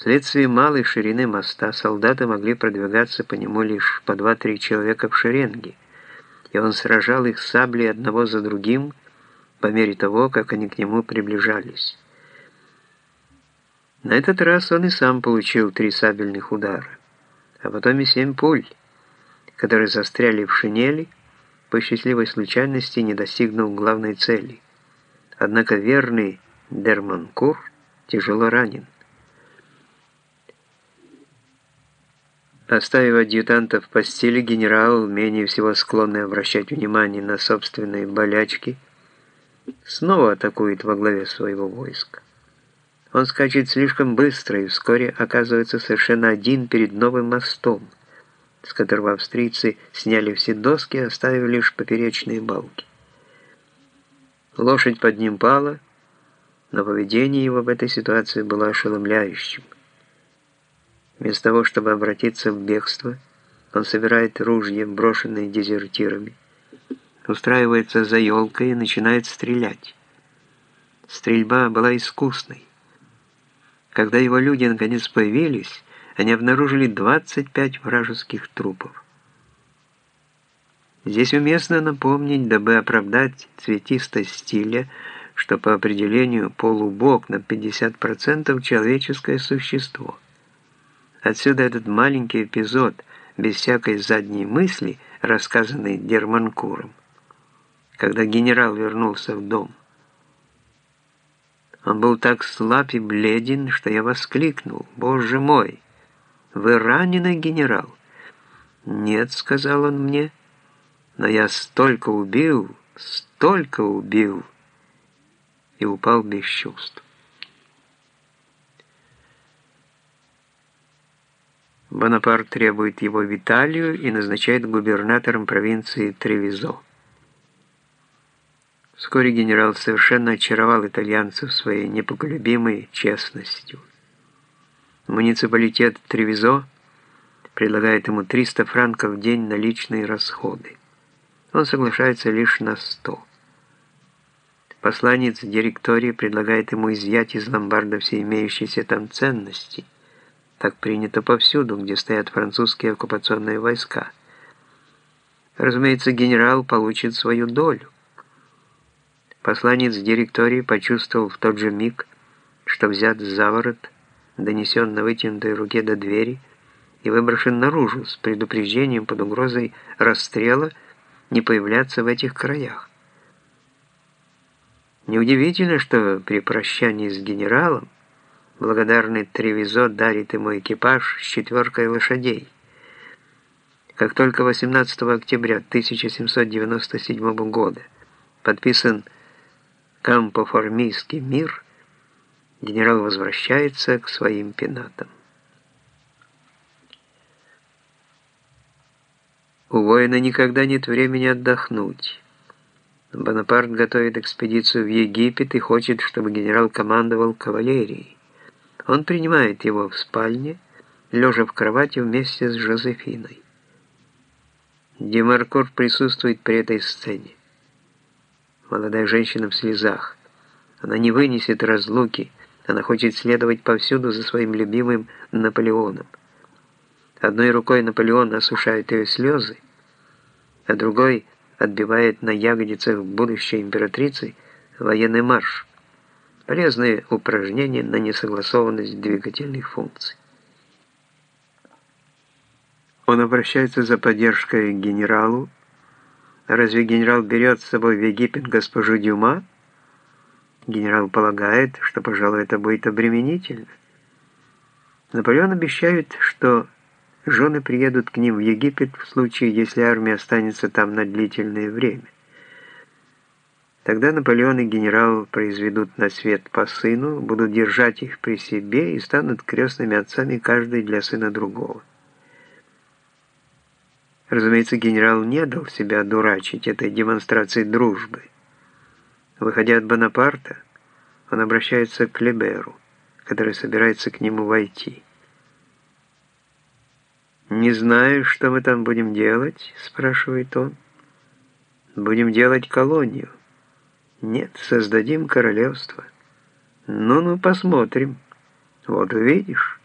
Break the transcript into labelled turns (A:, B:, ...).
A: Вследствие малой ширины моста солдаты могли продвигаться по нему лишь по 2-3 человека в шеренге, и он сражал их саблей одного за другим по мере того, как они к нему приближались. На этот раз он и сам получил три сабельных удара, а потом и семь пуль, которые застряли в шинели, по счастливой случайности не достигнув главной цели. Однако верный Дерманкур тяжело ранен. Оставив адъютанта в постели, генерал, менее всего склонный обращать внимание на собственные болячки, снова атакует во главе своего войска. Он скачет слишком быстро и вскоре оказывается совершенно один перед новым мостом, с которого австрийцы сняли все доски, оставив лишь поперечные балки. Лошадь под ним пала, но поведение его в этой ситуации было ошеломляющим. Вместо того, чтобы обратиться в бегство, он собирает ружья, брошенные дезертирами, устраивается за елкой и начинает стрелять. Стрельба была искусной. Когда его люди наконец появились, они обнаружили 25 вражеских трупов. Здесь уместно напомнить, дабы оправдать цветистость стиля, что по определению полубог на 50% человеческое существо – Отсюда этот маленький эпизод, без всякой задней мысли, рассказанный Дерманкуром. Когда генерал вернулся в дом, он был так слаб и бледен, что я воскликнул. «Боже мой! Вы раненый генерал?» «Нет», — сказал он мне, — «но я столько убил, столько убил!» И упал без чувств. Бонапарт требует его в Италию и назначает губернатором провинции Тревизо. Вскоре генерал совершенно очаровал итальянцев своей непоколебимой честностью. Муниципалитет Тревизо предлагает ему 300 франков в день на личные расходы. Он соглашается лишь на 100. Посланец директории предлагает ему изъять из ломбарда все имеющиеся там ценности – так принято повсюду, где стоят французские оккупационные войска. Разумеется, генерал получит свою долю. Посланец директории почувствовал в тот же миг, что взят за ворот, донесен на вытянутой руке до двери и выброшен наружу с предупреждением под угрозой расстрела не появляться в этих краях. Неудивительно, что при прощании с генералом Благодарный Тревизо дарит ему экипаж с четверкой лошадей. Как только 18 октября 1797 года подписан Кампоформийский мир, генерал возвращается к своим пенатам. У воина никогда нет времени отдохнуть. Бонапарт готовит экспедицию в Египет и хочет, чтобы генерал командовал кавалерией. Он принимает его в спальне, лежа в кровати вместе с Жозефиной. Демаркор присутствует при этой сцене. Молодая женщина в слезах. Она не вынесет разлуки, она хочет следовать повсюду за своим любимым Наполеоном. Одной рукой Наполеон осушает ее слезы, а другой отбивает на ягодицах будущей императрицы военный марш. Полезное упражнение на несогласованность двигательных функций. Он обращается за поддержкой к генералу. Разве генерал берет с собой в Египет госпожу Дюма? Генерал полагает, что, пожалуй, это будет обременительно. Наполеон обещает, что жены приедут к ним в Египет в случае, если армия останется там на длительное время. Тогда Наполеон и генерал произведут на свет по сыну, будут держать их при себе и станут крестными отцами каждый для сына другого. Разумеется, генерал не дал себя дурачить этой демонстрацией дружбы. Выходя от Бонапарта, он обращается к Леберу, который собирается к нему войти. «Не знаю, что мы там будем делать?» – спрашивает он. «Будем делать колонию». Нет, создадим королевство. Ну-ну, посмотрим. Вот увидишь.